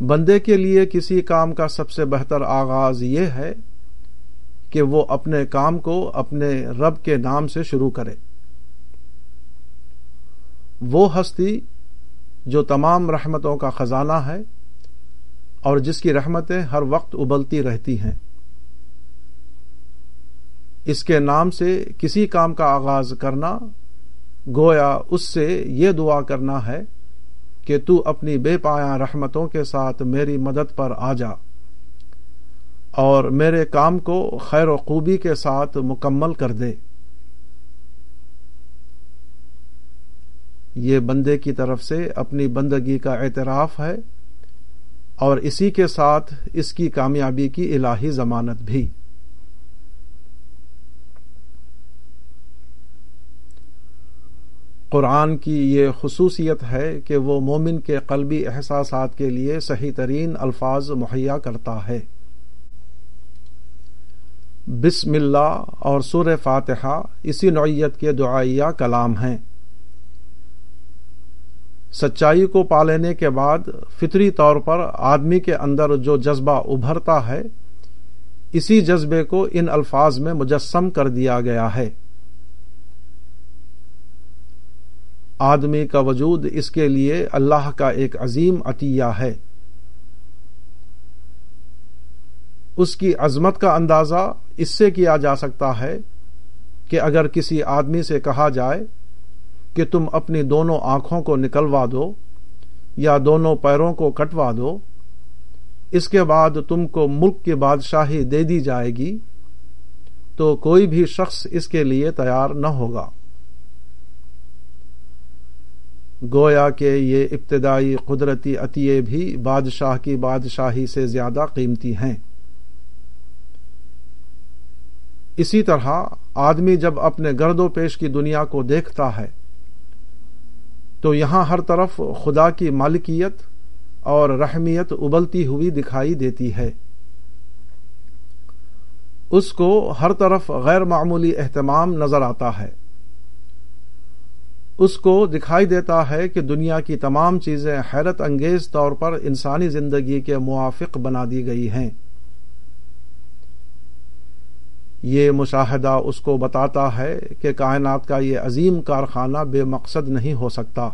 بندے کے لیے کسی کام کا سب سے بہتر آغاز یہ ہے کہ وہ اپنے کام کو اپنے رب کے نام سے شروع کرے۔ وہ ہستی جو تمام رحمتوں کا خزانہ ہے اور جس کی رحمتیں ہر وقت ابلتی رہتی ہیں۔ اس کے نام سے کسی کام کا آغاز کرنا، گویا اس سے یہ دعا کرنا ہے کہ تو اپنی بے پایا رحمتوں کے ساتھ میری مدد پر آ جا اور میرے کام کو خیر و خوبی کے ساتھ مکمل کر دے۔ یہ بندے کی طرف سے اپنی بندگی کا اعتراف ہے اور اسی کے ساتھ اس کی کامیابی کی الہی ضمانت بھی۔ قرآن کی یہ خصوصیت ہے کہ وہ مومن کے قلبی احساسات کے لیے صحیح ترین الفاظ مہیا کرتا ہے۔ بسم اللہ اور سور فاتحہ اسی نوعیت کے دعائیہ کلام ہیں۔ سچائی کو پا لینے کے بعد فطری طور پر آدمی کے اندر جو جذبہ ابھرتا ہے، اسی جذبے کو ان الفاظ میں مجسم کر دیا گیا ہے۔ آدمی کا وجود اس کے لیے اللہ کا ایک عظیم عطیہ ہے۔ اس کی عظمت کا اندازہ اس سے کیا جا سکتا ہے کہ اگر کسی آدمی سے کہا جائے کہ تم اپنی دونوں آنکھوں کو نکلوا دو یا دونوں پیروں کو کٹوا دو، اس کے بعد تم کو ملک کی بادشاہی دے دی جائے گی، تو کوئی بھی شخص اس کے لیے تیار نہ ہوگا۔ گویا کہ یہ ابتدائی قدرتی عطیے بھی بادشاہ کی بادشاہی سے زیادہ قیمتی ہیں۔ اسی طرح آدمی جب اپنے گرد و پیش کی دنیا کو دیکھتا ہے، تو یہاں ہر طرف خدا کی مالکیت اور رحمیت ابلتی ہوئی دکھائی دیتی ہے۔ اس کو ہر طرف غیر معمولی اہتمام نظر آتا ہے۔ اس کو دکھائی دیتا ہے کہ دنیا کی تمام چیزیں حیرت انگیز طور پر انسانی زندگی کے موافق بنا دی گئی ہیں۔ یہ مشاہدہ اس کو بتاتا ہے کہ کائنات کا یہ عظیم کارخانہ بے مقصد نہیں ہو سکتا۔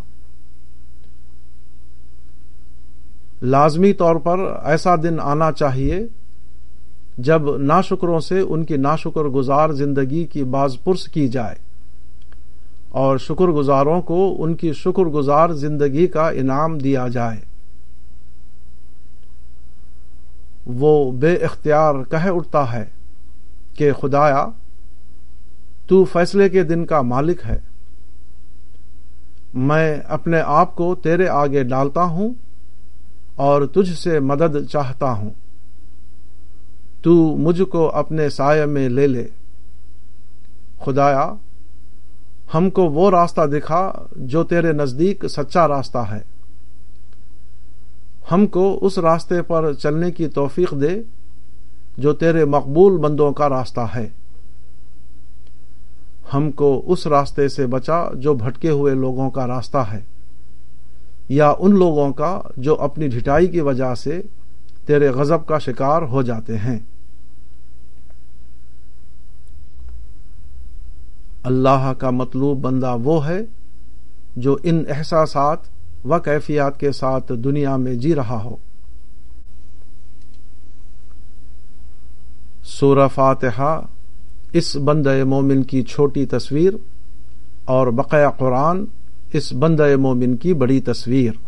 لازمی طور پر ایسا دن آنا چاہیے جب ناشکروں سے ان کی ناشکر گزار زندگی کی باز پرس کی جائے۔ اور شکر گزاروں کو ان کی شکر گزار زندگی کا انعام دیا جائے۔ وہ بے اختیار کہہ اٹھتا ہے کہ خدایا، تو فیصلے کے دن کا مالک ہے۔ میں اپنے آپ کو تیرے آگے ڈالتا ہوں اور تجھ سے مدد چاہتا ہوں۔ تو مجھ کو اپنے سائے میں لے لے۔ خدایا ہم کو وہ راستہ دکھا جو تیرے نزدیک سچا راستہ ہے۔ ہم کو اس راستے پر چلنے کی توفیق دے جو تیرے مقبول بندوں کا راستہ ہے۔ ہم کو اس راستے سے بچا جو بھٹکے ہوئے لوگوں کا راستہ ہے، یا ان لوگوں کا جو اپنی ڈھٹائی کی وجہ سے تیرے غضب کا شکار ہو جاتے ہیں۔ اللہ کا مطلوب بندہ وہ ہے جو ان احساسات و کیفیات کے ساتھ دنیا میں جی رہا ہو۔ سورہ فاتحہ اس بند مومن کی چھوٹی تصویر اور بقیہ قرآن اس بند مومن کی بڑی تصویر۔